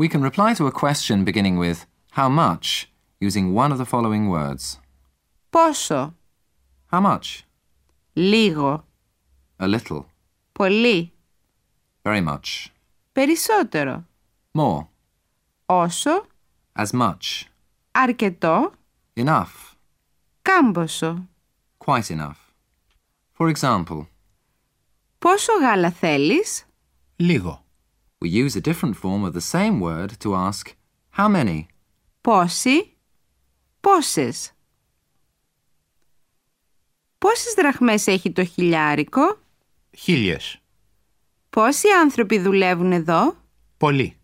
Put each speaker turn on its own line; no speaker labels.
We can reply to a question beginning with how much using one of the following words.
Πόσο.
How much?
Λίγο.
A little.
Πολύ.
Very much.
Περισσότερο.
More.
Όσο.
As much.
Αρκετό.
Enough.
Κάμποσο.
Quite enough. For example,
Πόσο γάλα θέλεις?
Λίγο.
We use a different form of the same word to ask how many;
Πόσοι; Πόσες; Πόσες δραχμές έχει το χιλιάρικο;
Χίλιες.
Πόσοι άνθρωποι δουλεύουν εδώ;
Πολύ.